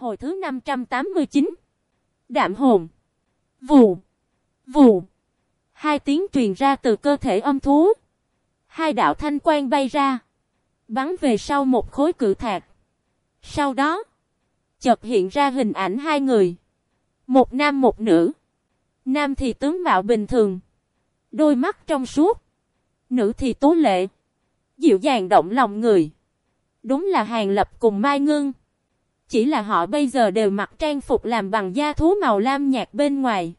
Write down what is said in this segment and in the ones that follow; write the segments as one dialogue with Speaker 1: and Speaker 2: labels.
Speaker 1: Hồi thứ 589. Đạm hồn. Vù. Vù. Hai tiếng truyền ra từ cơ thể âm thú. Hai đạo thanh quang bay ra. Bắn về sau một khối cự thạch. Sau đó. Chợt hiện ra hình ảnh hai người. Một nam một nữ. Nam thì tướng mạo bình thường. Đôi mắt trong suốt. Nữ thì tố lệ. Dịu dàng động lòng người. Đúng là Hàng Lập cùng Mai Ngưng. Chỉ là họ bây giờ đều mặc trang phục làm bằng da thú màu lam nhạt bên ngoài.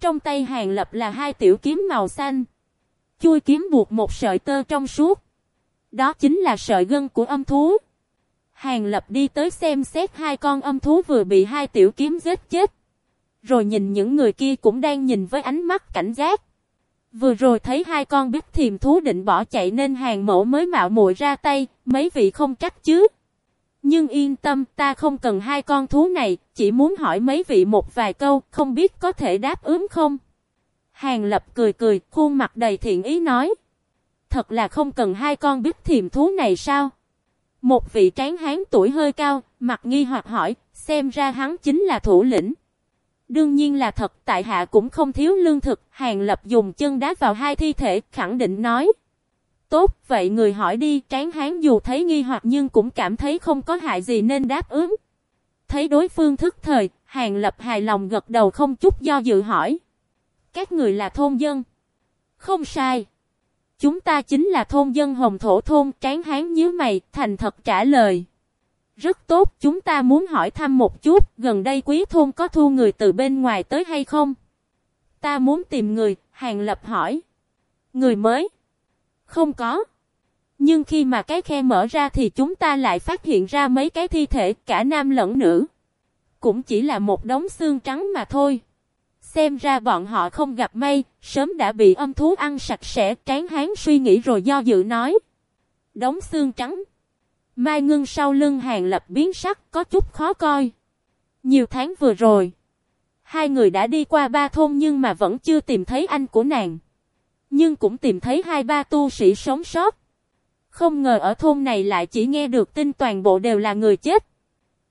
Speaker 1: Trong tay Hàng Lập là hai tiểu kiếm màu xanh. Chui kiếm buộc một sợi tơ trong suốt. Đó chính là sợi gân của âm thú. Hàng Lập đi tới xem xét hai con âm thú vừa bị hai tiểu kiếm giết chết. Rồi nhìn những người kia cũng đang nhìn với ánh mắt cảnh giác. Vừa rồi thấy hai con biết thiềm thú định bỏ chạy nên hàng mẫu mới mạo muội ra tay, mấy vị không trách chứ. Nhưng yên tâm ta không cần hai con thú này, chỉ muốn hỏi mấy vị một vài câu, không biết có thể đáp ứng không? Hàng lập cười cười, khuôn mặt đầy thiện ý nói. Thật là không cần hai con biết thiềm thú này sao? Một vị tráng hán tuổi hơi cao, mặt nghi hoặc hỏi, xem ra hắn chính là thủ lĩnh. Đương nhiên là thật, tại hạ cũng không thiếu lương thực, hàng lập dùng chân đá vào hai thi thể, khẳng định nói. Tốt, vậy người hỏi đi, tráng hán dù thấy nghi hoặc nhưng cũng cảm thấy không có hại gì nên đáp ứng. Thấy đối phương thức thời, hàng lập hài lòng gật đầu không chút do dự hỏi. Các người là thôn dân. Không sai. Chúng ta chính là thôn dân hồng thổ thôn, tráng hán nhíu mày, thành thật trả lời. Rất tốt, chúng ta muốn hỏi thăm một chút, gần đây quý thôn có thu người từ bên ngoài tới hay không? Ta muốn tìm người, hàng lập hỏi. Người mới? Không có. Nhưng khi mà cái khe mở ra thì chúng ta lại phát hiện ra mấy cái thi thể cả nam lẫn nữ. Cũng chỉ là một đống xương trắng mà thôi. Xem ra bọn họ không gặp may, sớm đã bị âm thú ăn sạch sẽ, tráng hán suy nghĩ rồi do dự nói. Đống xương trắng. Mai ngưng sau lưng hàng lập biến sắc có chút khó coi. Nhiều tháng vừa rồi. Hai người đã đi qua ba thôn nhưng mà vẫn chưa tìm thấy anh của nàng. Nhưng cũng tìm thấy hai ba tu sĩ sống sót. Không ngờ ở thôn này lại chỉ nghe được tin toàn bộ đều là người chết.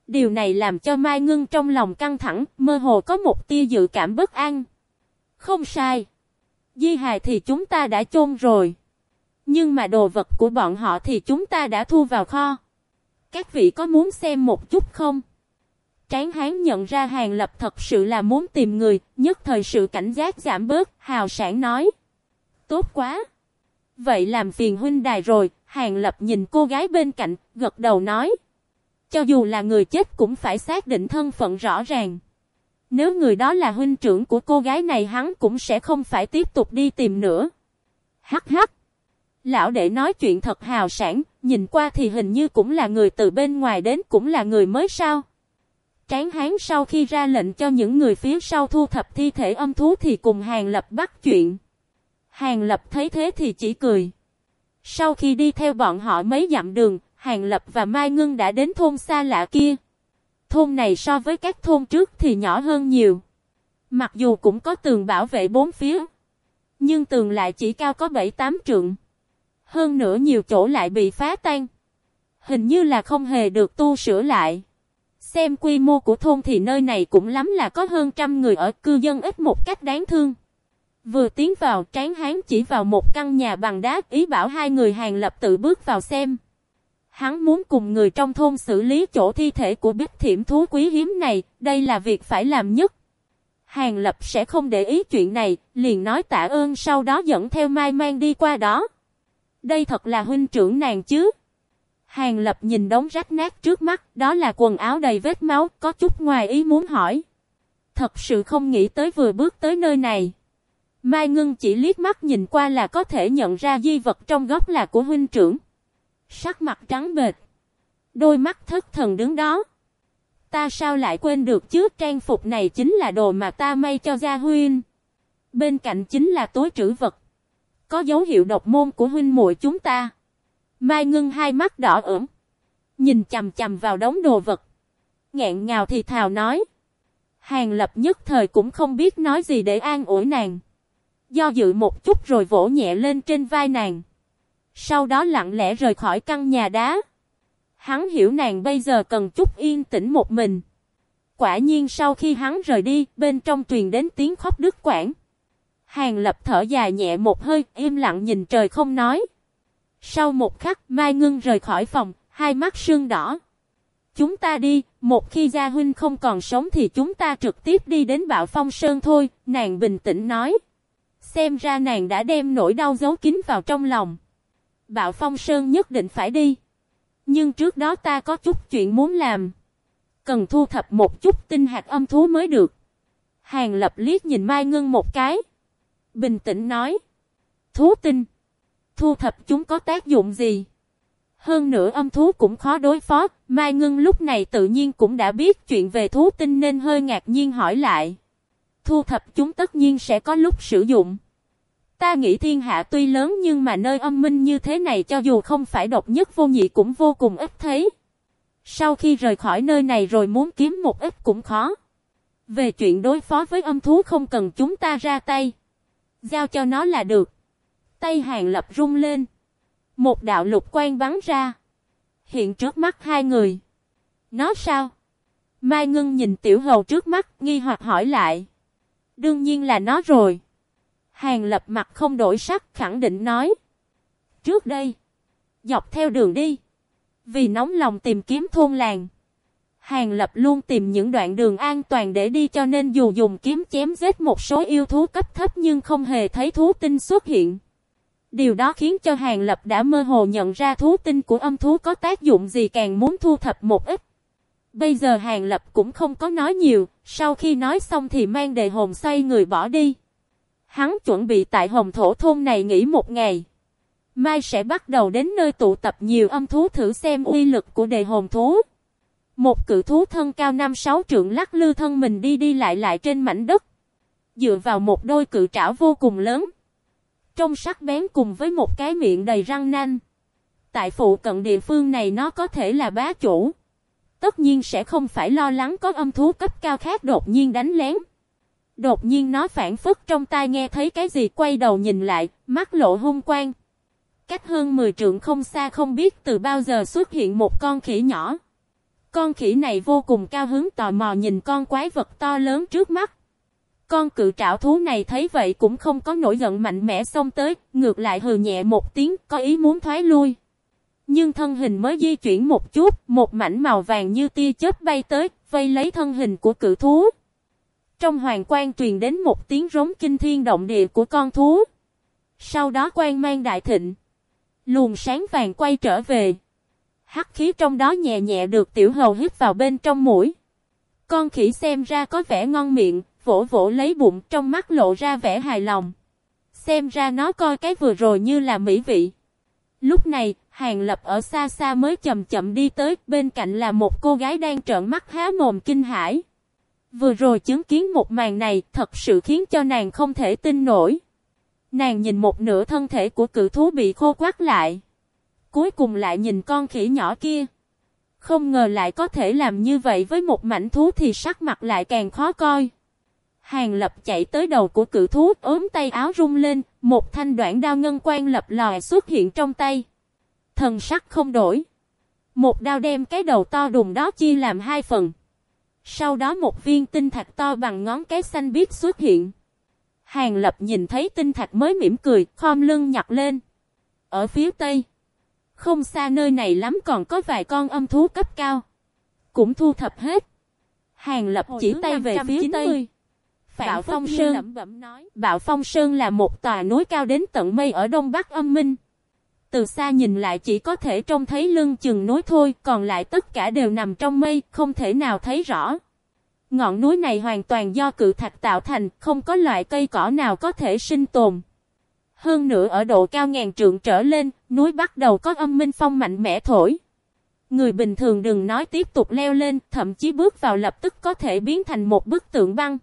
Speaker 1: Điều này làm cho Mai Ngưng trong lòng căng thẳng, mơ hồ có một tia dự cảm bất an. Không sai. Di hài thì chúng ta đã chôn rồi. Nhưng mà đồ vật của bọn họ thì chúng ta đã thu vào kho. Các vị có muốn xem một chút không? Tráng hán nhận ra hàng lập thật sự là muốn tìm người, nhất thời sự cảnh giác giảm bớt, hào sản nói. Tốt quá! Vậy làm phiền huynh đài rồi, hàng lập nhìn cô gái bên cạnh, gật đầu nói. Cho dù là người chết cũng phải xác định thân phận rõ ràng. Nếu người đó là huynh trưởng của cô gái này hắn cũng sẽ không phải tiếp tục đi tìm nữa. Hắc hắc! Lão đệ nói chuyện thật hào sản, nhìn qua thì hình như cũng là người từ bên ngoài đến cũng là người mới sao. Tráng hán sau khi ra lệnh cho những người phía sau thu thập thi thể âm thú thì cùng Hàng Lập bắt chuyện. Hàng Lập thấy thế thì chỉ cười. Sau khi đi theo bọn họ mấy dặm đường, Hàng Lập và Mai Ngưng đã đến thôn xa lạ kia. Thôn này so với các thôn trước thì nhỏ hơn nhiều. Mặc dù cũng có tường bảo vệ bốn phía. Nhưng tường lại chỉ cao có 7-8 trượng. Hơn nữa nhiều chỗ lại bị phá tan. Hình như là không hề được tu sửa lại. Xem quy mô của thôn thì nơi này cũng lắm là có hơn trăm người ở cư dân ít một cách đáng thương. Vừa tiến vào tráng hán chỉ vào một căn nhà bằng đá ý bảo hai người hàng lập tự bước vào xem. Hắn muốn cùng người trong thôn xử lý chỗ thi thể của bích thiểm thú quý hiếm này, đây là việc phải làm nhất. Hàng lập sẽ không để ý chuyện này, liền nói tạ ơn sau đó dẫn theo Mai Mang đi qua đó. Đây thật là huynh trưởng nàng chứ. Hàng lập nhìn đống rách nát trước mắt, đó là quần áo đầy vết máu, có chút ngoài ý muốn hỏi. Thật sự không nghĩ tới vừa bước tới nơi này. Mai Ngưng chỉ liếc mắt nhìn qua là có thể nhận ra di vật trong góc là của huynh trưởng. Sắc mặt trắng bệt. Đôi mắt thất thần đứng đó. Ta sao lại quên được chứ trang phục này chính là đồ mà ta may cho Gia Huynh. Bên cạnh chính là tối trữ vật có dấu hiệu độc môn của huynh muội chúng ta. Mai ngưng hai mắt đỏ ửng. Nhìn chầm chầm vào đống đồ vật. Ngẹn ngào thì thào nói. Hàng lập nhất thời cũng không biết nói gì để an ủi nàng. Do dự một chút rồi vỗ nhẹ lên trên vai nàng. Sau đó lặng lẽ rời khỏi căn nhà đá. Hắn hiểu nàng bây giờ cần chút yên tĩnh một mình. Quả nhiên sau khi hắn rời đi, bên trong truyền đến tiếng khóc đứt quãng. Hàng lập thở dài nhẹ một hơi, im lặng nhìn trời không nói. Sau một khắc, Mai Ngưng rời khỏi phòng, hai mắt sưng đỏ. Chúng ta đi, một khi Gia Huynh không còn sống thì chúng ta trực tiếp đi đến Bạo Phong Sơn thôi, nàng bình tĩnh nói. Xem ra nàng đã đem nỗi đau giấu kín vào trong lòng. Bạo Phong Sơn nhất định phải đi. Nhưng trước đó ta có chút chuyện muốn làm. Cần thu thập một chút tinh hạt âm thú mới được. Hàng lập liếc nhìn Mai Ngưng một cái. Bình tĩnh nói. Thú tinh. Thu thập chúng có tác dụng gì? Hơn nữa âm thú cũng khó đối phó. Mai Ngưng lúc này tự nhiên cũng đã biết chuyện về thú tinh nên hơi ngạc nhiên hỏi lại. Thu thập chúng tất nhiên sẽ có lúc sử dụng. Ta nghĩ thiên hạ tuy lớn nhưng mà nơi âm minh như thế này cho dù không phải độc nhất vô nhị cũng vô cùng ít thấy. Sau khi rời khỏi nơi này rồi muốn kiếm một ít cũng khó. Về chuyện đối phó với âm thú không cần chúng ta ra tay. Giao cho nó là được. Tay hàng lập rung lên. Một đạo lục quan bắn ra. Hiện trước mắt hai người. Nó sao? Mai Ngưng nhìn tiểu hầu trước mắt, nghi hoặc hỏi lại. Đương nhiên là nó rồi. Hàng lập mặt không đổi sắc, khẳng định nói. Trước đây. Dọc theo đường đi. Vì nóng lòng tìm kiếm thôn làng. Hàng lập luôn tìm những đoạn đường an toàn để đi cho nên dù dùng kiếm chém giết một số yêu thú cấp thấp nhưng không hề thấy thú tinh xuất hiện. Điều đó khiến cho Hàng Lập đã mơ hồ nhận ra thú tinh của âm thú có tác dụng gì càng muốn thu thập một ít. Bây giờ Hàng Lập cũng không có nói nhiều, sau khi nói xong thì mang đề hồn xoay người bỏ đi. Hắn chuẩn bị tại hồng thổ thôn này nghỉ một ngày. Mai sẽ bắt đầu đến nơi tụ tập nhiều âm thú thử xem uy lực của đề hồn thú. Một cự thú thân cao 5-6 trượng lắc lư thân mình đi đi lại lại trên mảnh đất. Dựa vào một đôi cự trảo vô cùng lớn. Trong sắc bén cùng với một cái miệng đầy răng nanh. Tại phụ cận địa phương này nó có thể là bá chủ. Tất nhiên sẽ không phải lo lắng có âm thú cấp cao khác đột nhiên đánh lén. Đột nhiên nó phản phất trong tai nghe thấy cái gì quay đầu nhìn lại, mắt lộ hung quang. Cách hơn 10 trượng không xa không biết từ bao giờ xuất hiện một con khỉ nhỏ. Con khỉ này vô cùng cao hứng tò mò nhìn con quái vật to lớn trước mắt. Con cự trảo thú này thấy vậy cũng không có nổi giận mạnh mẽ xông tới, ngược lại hừ nhẹ một tiếng, có ý muốn thoái lui. Nhưng thân hình mới di chuyển một chút, một mảnh màu vàng như tia chớp bay tới, vây lấy thân hình của cự thú. Trong hoàng quan truyền đến một tiếng rống kinh thiên động địa của con thú. Sau đó quan mang đại thịnh. Luồng sáng vàng quay trở về. Hắc khí trong đó nhẹ nhẹ được tiểu hầu hít vào bên trong mũi. Con khỉ xem ra có vẻ ngon miệng, vỗ vỗ lấy bụng trong mắt lộ ra vẻ hài lòng. Xem ra nó coi cái vừa rồi như là mỹ vị. Lúc này, Hàng Lập ở xa xa mới chậm chậm đi tới, bên cạnh là một cô gái đang trợn mắt há mồm kinh hãi. Vừa rồi chứng kiến một màn này thật sự khiến cho nàng không thể tin nổi. Nàng nhìn một nửa thân thể của cự thú bị khô quắt lại. Cuối cùng lại nhìn con khỉ nhỏ kia. Không ngờ lại có thể làm như vậy với một mảnh thú thì sắc mặt lại càng khó coi. Hàng lập chạy tới đầu của cự thú ốm tay áo rung lên, một thanh đoạn đao ngân quan lập lòi xuất hiện trong tay. Thần sắc không đổi. Một đao đem cái đầu to đùng đó chia làm hai phần. Sau đó một viên tinh thạch to bằng ngón cái xanh biếc xuất hiện. Hàng lập nhìn thấy tinh thạch mới mỉm cười, khom lưng nhặt lên. Ở phía tây, không xa nơi này lắm còn có vài con âm thú cấp cao. Cũng thu thập hết. Hàng lập chỉ tay về phía tây. Bạo Phong Sơn Bạo Phong Sơn là một tòa núi cao đến tận mây ở đông bắc âm minh. Từ xa nhìn lại chỉ có thể trông thấy lưng chừng núi thôi, còn lại tất cả đều nằm trong mây, không thể nào thấy rõ. Ngọn núi này hoàn toàn do cự thạch tạo thành, không có loại cây cỏ nào có thể sinh tồn. Hơn nữa ở độ cao ngàn trượng trở lên, núi bắt đầu có âm minh phong mạnh mẽ thổi. Người bình thường đừng nói tiếp tục leo lên, thậm chí bước vào lập tức có thể biến thành một bức tượng băng.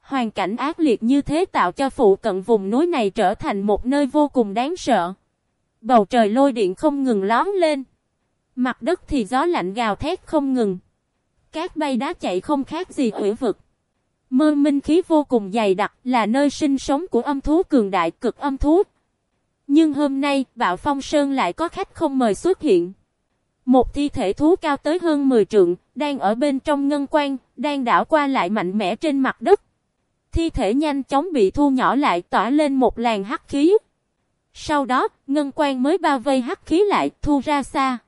Speaker 1: Hoàn cảnh ác liệt như thế tạo cho phụ cận vùng núi này trở thành một nơi vô cùng đáng sợ. Bầu trời lôi điện không ngừng lóm lên. Mặt đất thì gió lạnh gào thét không ngừng. Các bay đá chạy không khác gì hủy vực. Mơ minh khí vô cùng dày đặc là nơi sinh sống của âm thú cường đại cực âm thú. Nhưng hôm nay, Bạo Phong Sơn lại có khách không mời xuất hiện. Một thi thể thú cao tới hơn 10 trượng, đang ở bên trong ngân quan, đang đảo qua lại mạnh mẽ trên mặt đất. Thi thể nhanh chóng bị thu nhỏ lại tỏa lên một làn hắc khí. Sau đó, ngân quan mới bao vây hắc khí lại, thu ra xa.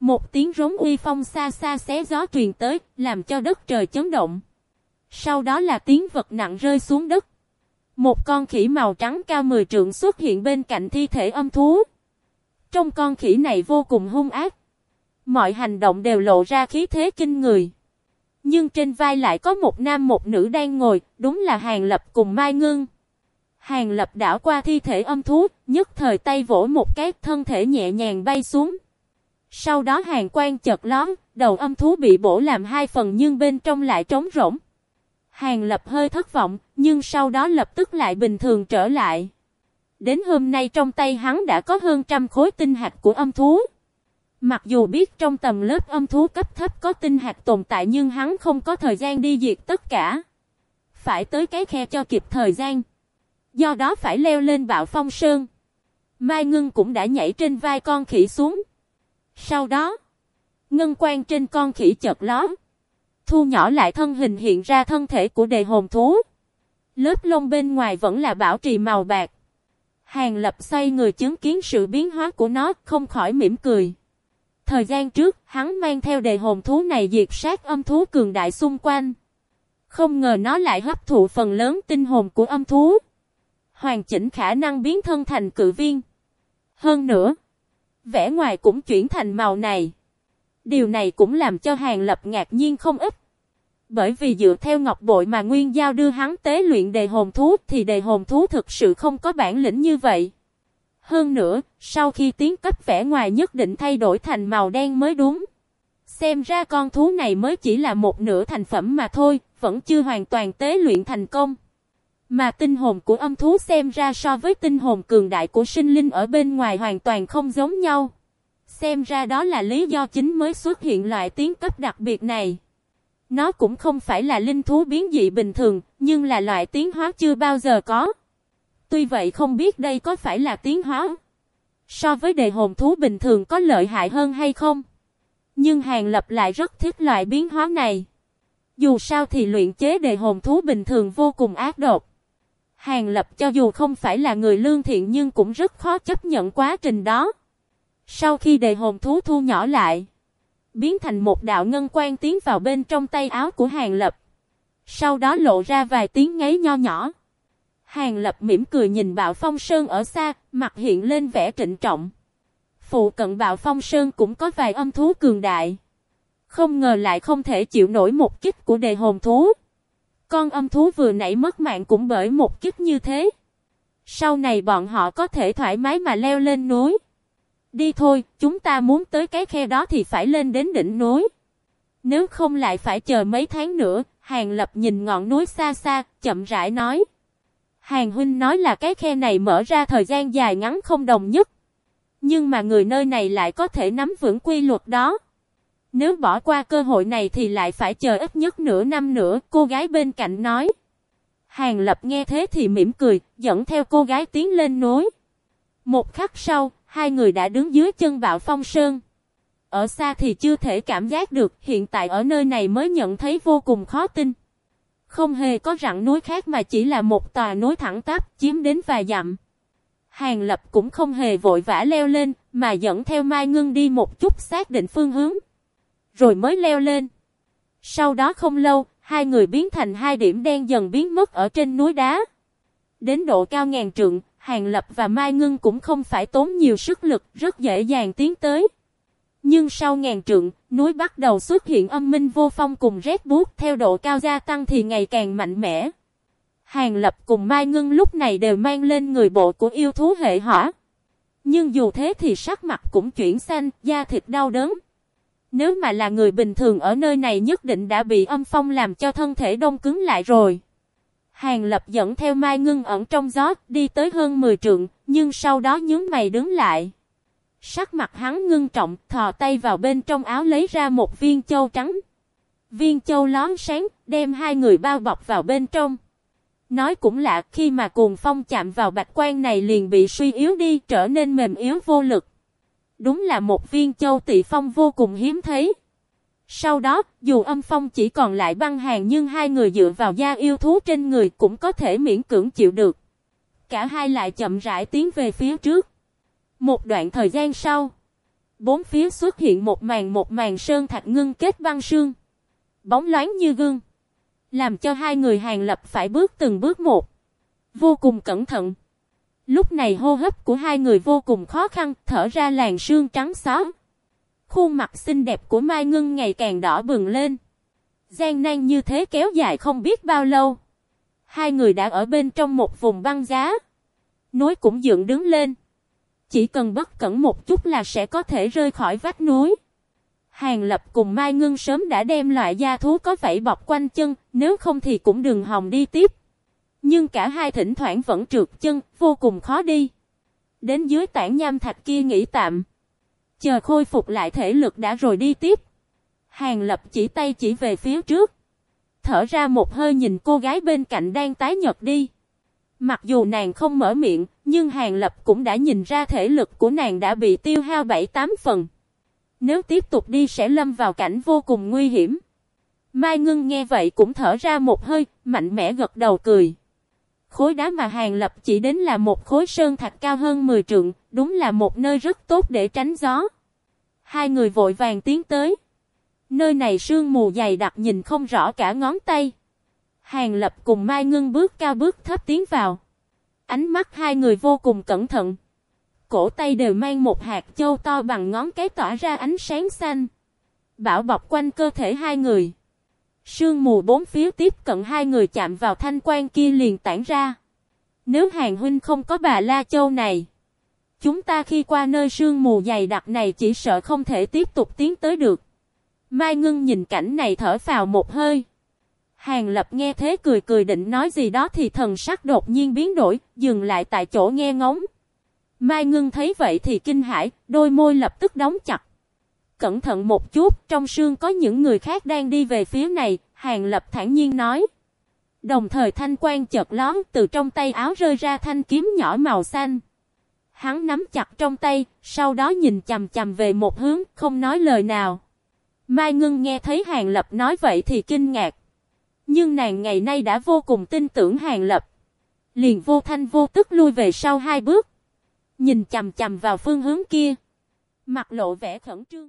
Speaker 1: Một tiếng rống uy phong xa xa xé gió truyền tới, làm cho đất trời chấn động. Sau đó là tiếng vật nặng rơi xuống đất. Một con khỉ màu trắng cao 10 trượng xuất hiện bên cạnh thi thể âm thú. Trong con khỉ này vô cùng hung ác. Mọi hành động đều lộ ra khí thế kinh người. Nhưng trên vai lại có một nam một nữ đang ngồi, đúng là Hàng Lập cùng Mai Ngưng. Hàng Lập đảo qua thi thể âm thú, nhất thời tay vỗ một cái thân thể nhẹ nhàng bay xuống. Sau đó hàng quan chợt lón, đầu âm thú bị bổ làm hai phần nhưng bên trong lại trống rỗng. Hàng lập hơi thất vọng, nhưng sau đó lập tức lại bình thường trở lại. Đến hôm nay trong tay hắn đã có hơn trăm khối tinh hạt của âm thú. Mặc dù biết trong tầm lớp âm thú cấp thấp có tinh hạt tồn tại nhưng hắn không có thời gian đi diệt tất cả. Phải tới cái khe cho kịp thời gian. Do đó phải leo lên bạo phong sơn. Mai Ngưng cũng đã nhảy trên vai con khỉ xuống. Sau đó, ngân quan trên con khỉ chợt ló. Thu nhỏ lại thân hình hiện ra thân thể của đề hồn thú. Lớp lông bên ngoài vẫn là bảo trì màu bạc. Hàng lập xoay người chứng kiến sự biến hóa của nó không khỏi mỉm cười. Thời gian trước, hắn mang theo đề hồn thú này diệt sát âm thú cường đại xung quanh. Không ngờ nó lại hấp thụ phần lớn tinh hồn của âm thú. Hoàn chỉnh khả năng biến thân thành cự viên. Hơn nữa, vẻ ngoài cũng chuyển thành màu này. Điều này cũng làm cho Hàng Lập ngạc nhiên không ít. Bởi vì dựa theo ngọc bội mà Nguyên Giao đưa hắn tế luyện đề hồn thú thì đề hồn thú thực sự không có bản lĩnh như vậy. Hơn nữa, sau khi tiến cấp vẻ ngoài nhất định thay đổi thành màu đen mới đúng. Xem ra con thú này mới chỉ là một nửa thành phẩm mà thôi, vẫn chưa hoàn toàn tế luyện thành công. Mà tinh hồn của âm thú xem ra so với tinh hồn cường đại của sinh linh ở bên ngoài hoàn toàn không giống nhau. Xem ra đó là lý do chính mới xuất hiện loại tiến cấp đặc biệt này. Nó cũng không phải là linh thú biến dị bình thường, nhưng là loại tiến hóa chưa bao giờ có. Tuy vậy không biết đây có phải là tiến hóa. So với đề hồn thú bình thường có lợi hại hơn hay không? Nhưng Hàng Lập lại rất thích loại biến hóa này. Dù sao thì luyện chế đề hồn thú bình thường vô cùng ác độc. Hàng Lập cho dù không phải là người lương thiện nhưng cũng rất khó chấp nhận quá trình đó. Sau khi đề hồn thú thu nhỏ lại, biến thành một đạo ngân quan tiến vào bên trong tay áo của Hàng Lập. Sau đó lộ ra vài tiếng ngáy nho nhỏ. Hàng Lập mỉm cười nhìn Bạo Phong Sơn ở xa, mặt hiện lên vẻ trịnh trọng. Phụ cận Bạo Phong Sơn cũng có vài âm thú cường đại. Không ngờ lại không thể chịu nổi một kích của đề hồn thú. Con âm thú vừa nãy mất mạng cũng bởi một kích như thế. Sau này bọn họ có thể thoải mái mà leo lên núi. Đi thôi, chúng ta muốn tới cái khe đó thì phải lên đến đỉnh núi. Nếu không lại phải chờ mấy tháng nữa, Hàng Lập nhìn ngọn núi xa xa, chậm rãi nói. Hàng Huynh nói là cái khe này mở ra thời gian dài ngắn không đồng nhất. Nhưng mà người nơi này lại có thể nắm vững quy luật đó. Nếu bỏ qua cơ hội này thì lại phải chờ ít nhất nửa năm nữa, cô gái bên cạnh nói. Hàng Lập nghe thế thì mỉm cười, dẫn theo cô gái tiến lên núi. Một khắc sau, hai người đã đứng dưới chân bạo phong sơn. Ở xa thì chưa thể cảm giác được, hiện tại ở nơi này mới nhận thấy vô cùng khó tin. Không hề có rặng núi khác mà chỉ là một tòa núi thẳng tắp chiếm đến vài dặm. Hàng Lập cũng không hề vội vã leo lên, mà dẫn theo Mai Ngưng đi một chút xác định phương hướng. Rồi mới leo lên. Sau đó không lâu, hai người biến thành hai điểm đen dần biến mất ở trên núi đá. Đến độ cao ngàn trượng, Hàng Lập và Mai Ngưng cũng không phải tốn nhiều sức lực, rất dễ dàng tiến tới. Nhưng sau ngàn trượng, núi bắt đầu xuất hiện âm minh vô phong cùng rét buốt theo độ cao gia tăng thì ngày càng mạnh mẽ. Hàng Lập cùng Mai Ngưng lúc này đều mang lên người bộ của yêu thú hệ hỏa. Nhưng dù thế thì sắc mặt cũng chuyển xanh, da thịt đau đớn. Nếu mà là người bình thường ở nơi này nhất định đã bị âm phong làm cho thân thể đông cứng lại rồi. Hàng lập dẫn theo Mai Ngưng ẩn trong gió, đi tới hơn 10 trượng, nhưng sau đó nhướng mày đứng lại. Sắc mặt hắn ngưng trọng, thò tay vào bên trong áo lấy ra một viên châu trắng. Viên châu lón sáng, đem hai người bao bọc vào bên trong. Nói cũng lạ, khi mà cuồng phong chạm vào bạch quan này liền bị suy yếu đi, trở nên mềm yếu vô lực. Đúng là một viên châu tị phong vô cùng hiếm thấy. Sau đó, dù âm phong chỉ còn lại băng hàng nhưng hai người dựa vào da yêu thú trên người cũng có thể miễn cưỡng chịu được. Cả hai lại chậm rãi tiến về phía trước. Một đoạn thời gian sau, bốn phía xuất hiện một màn một màn sơn thạch ngưng kết băng sương. Bóng loáng như gương. Làm cho hai người hàng lập phải bước từng bước một. Vô cùng cẩn thận. Lúc này hô hấp của hai người vô cùng khó khăn, thở ra làn sương trắng xóa. Khuôn mặt xinh đẹp của Mai Ngân ngày càng đỏ bừng lên. Gian nan như thế kéo dài không biết bao lâu. Hai người đã ở bên trong một vùng băng giá. Núi cũng dựng đứng lên. Chỉ cần bất cẩn một chút là sẽ có thể rơi khỏi vách núi. Hàng Lập cùng Mai Ngân sớm đã đem loại da thú có vảy bọc quanh chân, nếu không thì cũng đừng hòng đi tiếp. Nhưng cả hai thỉnh thoảng vẫn trượt chân, vô cùng khó đi. Đến dưới tảng nham thạch kia nghỉ tạm. Chờ khôi phục lại thể lực đã rồi đi tiếp. Hàng Lập chỉ tay chỉ về phía trước. Thở ra một hơi nhìn cô gái bên cạnh đang tái nhật đi. Mặc dù nàng không mở miệng, nhưng Hàng Lập cũng đã nhìn ra thể lực của nàng đã bị tiêu hao 7-8 phần. Nếu tiếp tục đi sẽ lâm vào cảnh vô cùng nguy hiểm. Mai Ngân nghe vậy cũng thở ra một hơi, mạnh mẽ gật đầu cười. Khối đá mà Hàng Lập chỉ đến là một khối sơn thạch cao hơn 10 trượng, đúng là một nơi rất tốt để tránh gió. Hai người vội vàng tiến tới. Nơi này sương mù dày đặc nhìn không rõ cả ngón tay. Hàng Lập cùng Mai Ngân bước cao bước thấp tiến vào. Ánh mắt hai người vô cùng cẩn thận. Cổ tay đều mang một hạt châu to bằng ngón cái tỏa ra ánh sáng xanh. Bảo bọc quanh cơ thể hai người. Sương mù bốn phía tiếp cận hai người chạm vào thanh quan kia liền tản ra. Nếu hàng huynh không có bà La Châu này. Chúng ta khi qua nơi sương mù dày đặc này chỉ sợ không thể tiếp tục tiến tới được. Mai Ngân nhìn cảnh này thở vào một hơi. Hàng Lập nghe thế cười cười định nói gì đó thì thần sắc đột nhiên biến đổi, dừng lại tại chỗ nghe ngóng. Mai Ngân thấy vậy thì kinh hãi, đôi môi lập tức đóng chặt. Cẩn thận một chút, trong sương có những người khác đang đi về phía này, Hàng Lập thản nhiên nói. Đồng thời thanh quan chợt lón từ trong tay áo rơi ra thanh kiếm nhỏ màu xanh. Hắn nắm chặt trong tay, sau đó nhìn chầm chầm về một hướng, không nói lời nào. Mai Ngân nghe thấy Hàng Lập nói vậy thì kinh ngạc. Nhưng nàng ngày nay đã vô cùng tin tưởng Hàng Lập. Liền vô thanh vô tức lui về sau hai bước. Nhìn chầm chầm vào phương hướng kia. Mặt lộ vẻ khẩn trương.